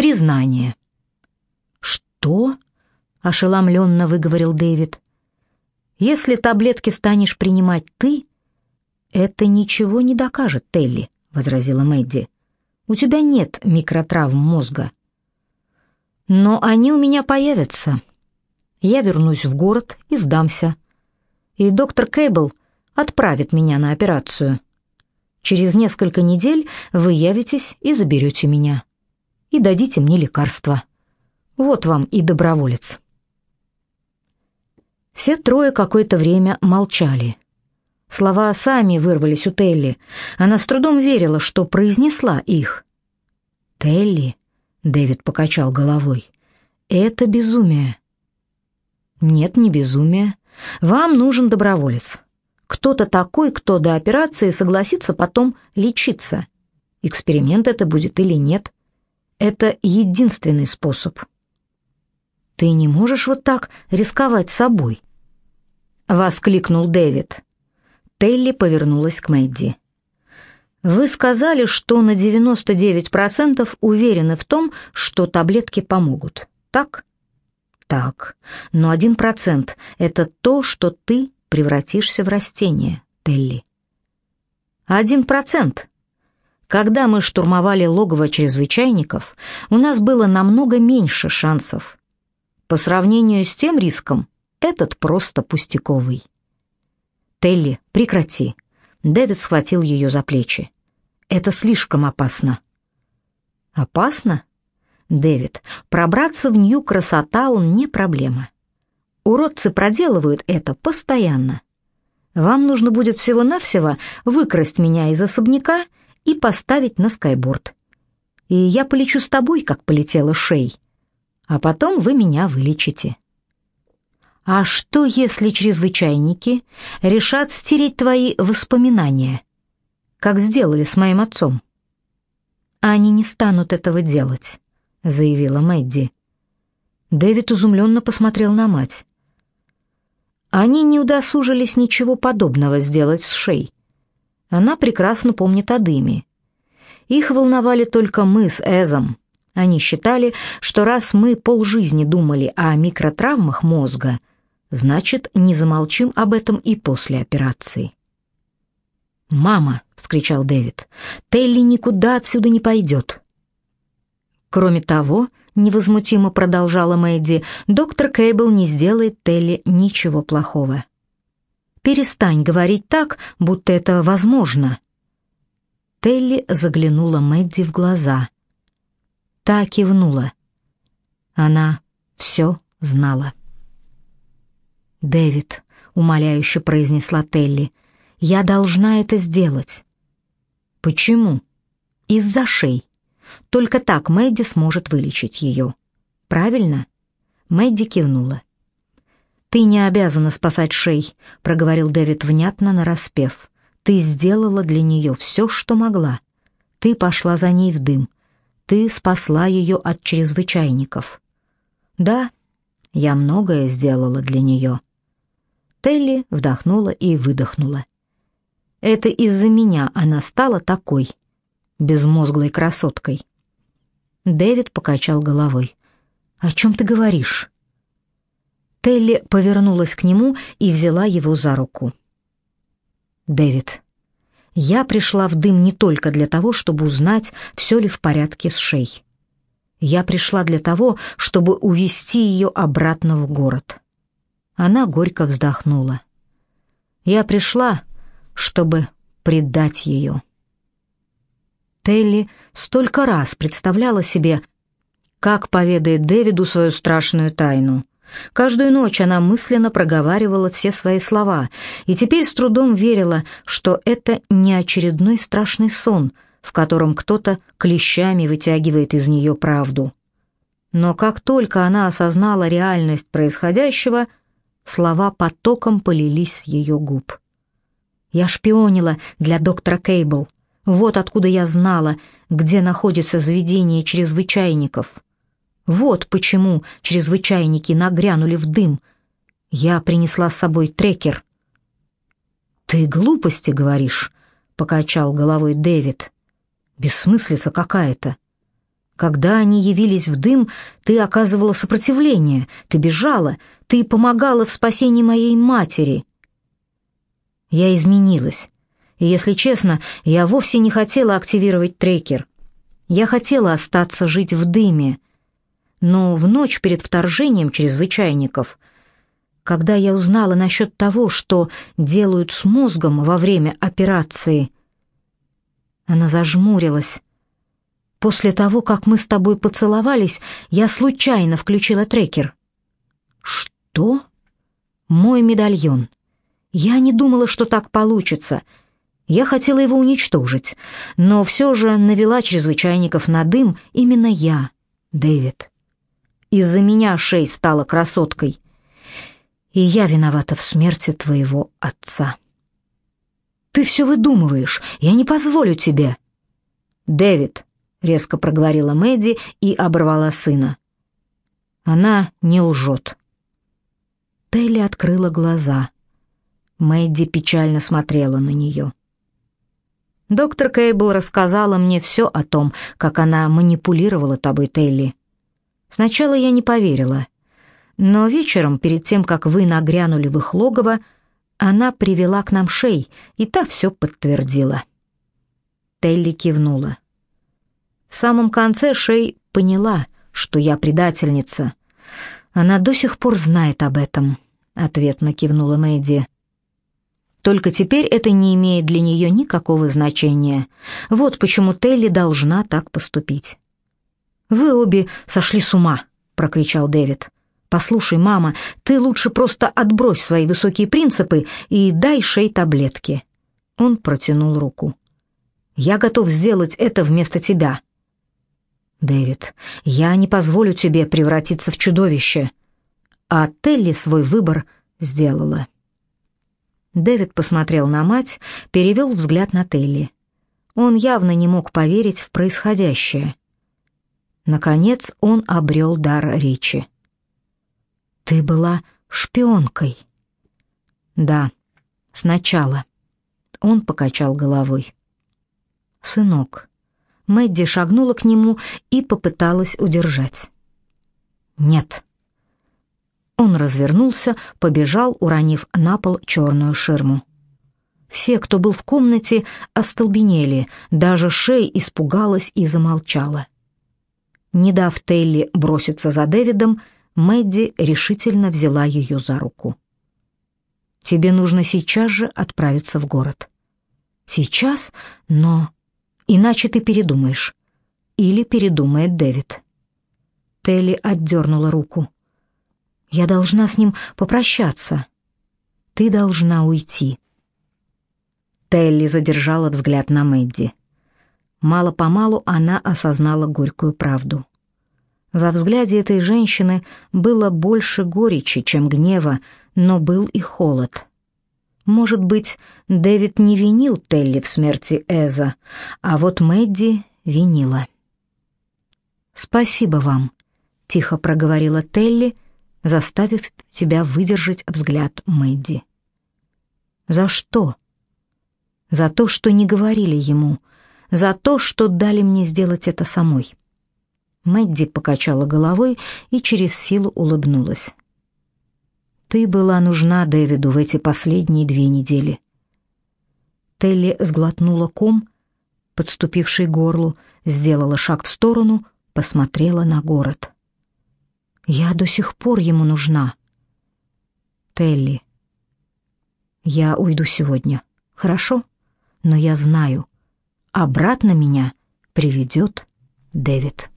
признание. Что? ошеломленно выговорил Дэвид. Если таблетки станешь принимать ты, это ничего не докажет, Телли, возразила Мэдди. У тебя нет микротравм мозга. Но они у меня появятся. Я вернусь в город и сдамся. И доктор Кейбл отправит меня на операцию. Через несколько недель вы явитесь и заберете меня. И дадите мне лекарства. Вот вам и доброволец. Все трое какое-то время молчали. Слова сами вырвались у Телли. Она с трудом верила, что произнесла их. «Телли», — Дэвид покачал головой, — «это безумие». «Нет, не безумие. Вам нужен доброволец. Кто-то такой, кто до операции согласится потом лечиться. Эксперимент это будет или нет. Это единственный способ». «Ты не можешь вот так рисковать собой», — воскликнул Дэвид. Телли повернулась к Мэдди. «Вы сказали, что на 99% уверены в том, что таблетки помогут, так?» «Так, но 1% — это то, что ты превратишься в растение, Телли». «Один процент», когда мы штурмовали логово чрезвычайников, у нас было намного меньше шансов. По сравнению с тем риском, этот просто пустяковый. Телли, прекрати. Дэвид схватил ее за плечи. Это слишком опасно. Опасно? Дэвид, пробраться в Нью-Красотаун не проблема. Уродцы проделывают это постоянно. Вам нужно будет всего-навсего выкрасть меня из особняка и поставить на скайборд. И я полечу с тобой, как полетела Шей. А потом вы меня вылечите. А что, если чрезвычайники решат стереть твои воспоминания, как сделали с моим отцом? Они не станут этого делать, заявила Мэдди. Дэвид изумленно посмотрел на мать. Они не удосужились ничего подобного сделать с Шей. Она прекрасно помнит о дыме. Их волновали только мы с Эзом. Они считали, что раз мы полжизни думали о микротравмах мозга, Значит, не замолчим об этом и после операции. «Мама!» — вскричал Дэвид. «Телли никуда отсюда не пойдет!» Кроме того, невозмутимо продолжала Мэдди, доктор Кейбл не сделает Телли ничего плохого. «Перестань говорить так, будто это возможно!» Телли заглянула Мэдди в глаза. Та кивнула. Она все знала. «Дэвид», — умоляюще произнесла Телли, — «я должна это сделать». «Почему?» «Из-за шей. Только так Мэдди сможет вылечить ее». «Правильно?» Мэдди кивнула. «Ты не обязана спасать шей», — проговорил Дэвид внятно нараспев. «Ты сделала для нее все, что могла. Ты пошла за ней в дым. Ты спасла ее от чрезвычайников». «Да, я многое сделала для нее». Телли вдохнула и выдохнула. Это из-за меня она стала такой, безмозглой красоткой. Дэвид покачал головой. «О чем ты говоришь?» Телли повернулась к нему и взяла его за руку. «Дэвид, я пришла в дым не только для того, чтобы узнать, все ли в порядке с Шей. Я пришла для того, чтобы увести ее обратно в город. Она горько вздохнула. Я пришла, чтобы предать ее. Телли столько раз представляла себе, как поведает Дэвиду свою страшную тайну. Каждую ночь она мысленно проговаривала все свои слова и теперь с трудом верила, что это не очередной страшный сон, в котором кто-то клещами вытягивает из нее правду. Но как только она осознала реальность происходящего — Слова потоком полились с ее губ. Я шпионила для доктора Кейбл. Вот откуда я знала, где находится заведение чрезвычайников. Вот почему чрезвычайники нагрянули в дым. Я принесла с собой трекер. «Ты глупости говоришь», — покачал головой Дэвид. «Бессмыслица какая-то. Когда они явились в дым, ты оказывала сопротивление, ты бежала, ты помогала в спасении моей матери. Я изменилась. И, если честно, я вовсе не хотела активировать трекер. Я хотела остаться жить в дыме. Но в ночь перед вторжением чрезвычайников, когда я узнала насчет того, что делают с мозгом во время операции, она зажмурилась, После того, как мы с тобой поцеловались, я случайно включила трекер. Что? Мой медальон. Я не думала, что так получится. Я хотела его уничтожить, но все же навела чрезвычайников на дым именно я, Дэвид. Из-за меня Шей стала красоткой, и я виновата в смерти твоего отца. Ты все выдумываешь, я не позволю тебе. Дэвид, — резко проговорила Мэдди и оборвала сына. «Она не лжет». Телли открыла глаза. Мэдди печально смотрела на нее. «Доктор Кейбл рассказала мне все о том, как она манипулировала тобой, Телли. Сначала я не поверила, но вечером, перед тем, как вы нагрянули в их логово, она привела к нам Шей, и та все подтвердила». Телли кивнула. В самом конце Шей поняла, что я предательница. Она до сих пор знает об этом, ответно кивнула Мэдди. Только теперь это не имеет для нее никакого значения. Вот почему Телли должна так поступить. Вы обе сошли с ума, прокричал Дэвид. Послушай, мама, ты лучше просто отбрось свои высокие принципы и дай Шей таблетки. Он протянул руку. Я готов сделать это вместо тебя. Дэвид, я не позволю тебе превратиться в чудовище. А Телли свой выбор сделала. Дэвид посмотрел на мать, перевел взгляд на Телли. Он явно не мог поверить в происходящее. Наконец он обрел дар речи. «Ты была шпионкой?» «Да, сначала». Он покачал головой. «Сынок, Мэдди шагнула к нему и попыталась удержать. «Нет». Он развернулся, побежал, уронив на пол черную ширму. Все, кто был в комнате, остолбенели, даже Шей испугалась и замолчала. Не дав Телли броситься за Дэвидом, Мэдди решительно взяла ее за руку. «Тебе нужно сейчас же отправиться в город». «Сейчас? Но...» Иначе ты передумаешь. Или передумает Дэвид. Телли отдернула руку. Я должна с ним попрощаться. Ты должна уйти. Телли задержала взгляд на Мэдди. Мало-помалу она осознала горькую правду. Во взгляде этой женщины было больше горечи, чем гнева, но был и холод. Может быть, Дэвид не винил Телли в смерти Эза, а вот Мэдди винила. «Спасибо вам», — тихо проговорила Телли, заставив тебя выдержать взгляд Мэдди. «За что?» «За то, что не говорили ему, за то, что дали мне сделать это самой». Мэдди покачала головой и через силу улыбнулась. Ты была нужна Дэвиду в эти последние две недели. Телли сглотнула ком, подступивший к горлу, сделала шаг в сторону, посмотрела на город. Я до сих пор ему нужна. Телли, я уйду сегодня, хорошо? Но я знаю, обратно меня приведет Дэвид.